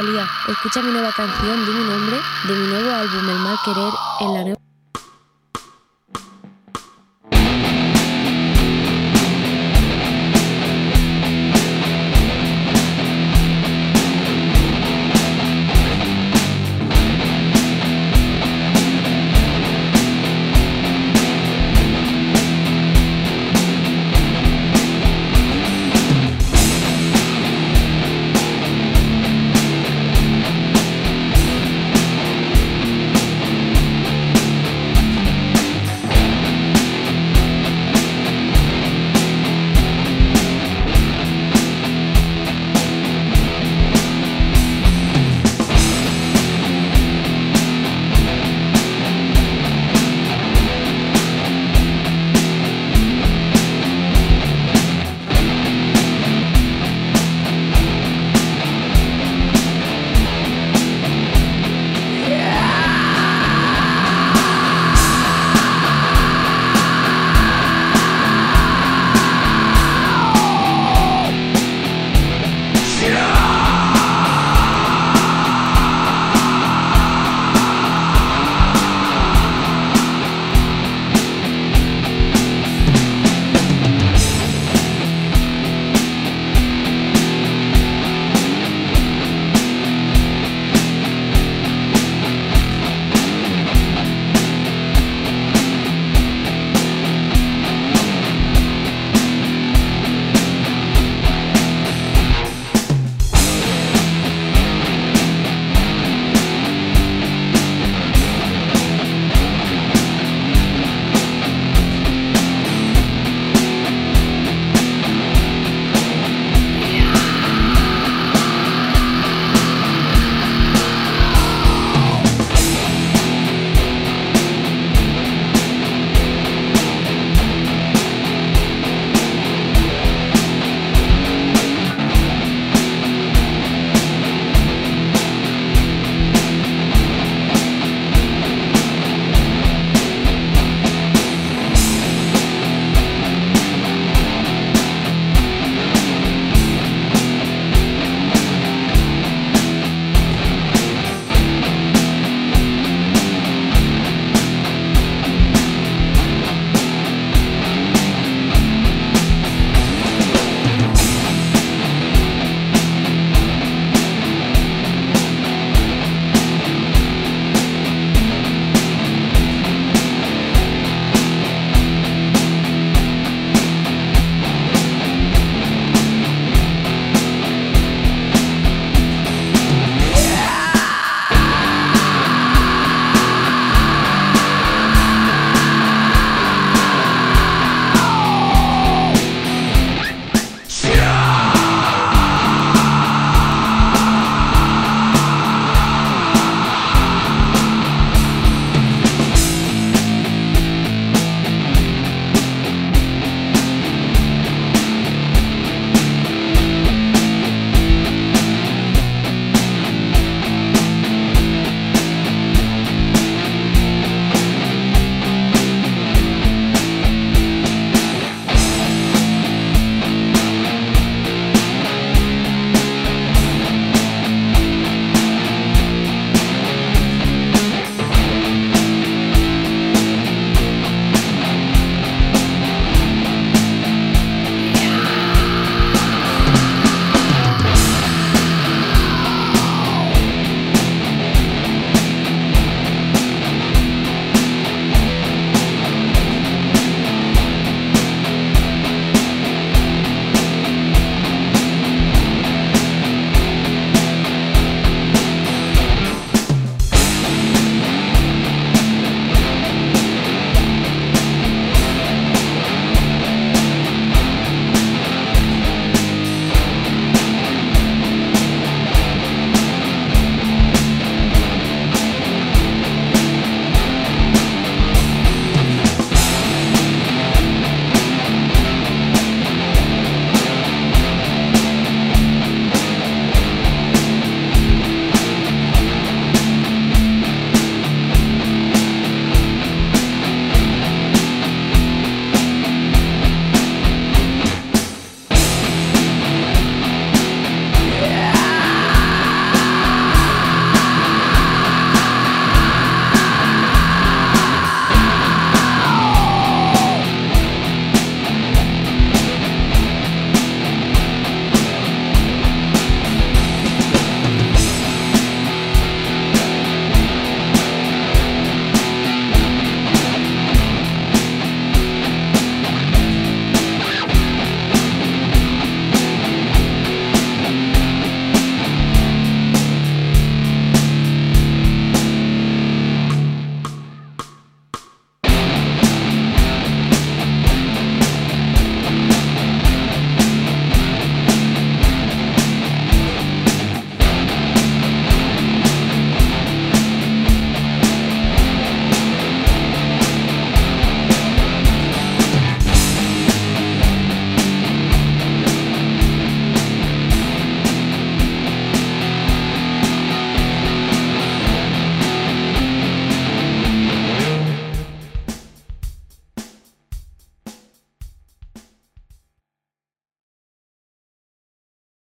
Rosalía. Escucha mi nueva canción, Di mi nombre, de mi nuevo álbum El Mal Querer en la nueva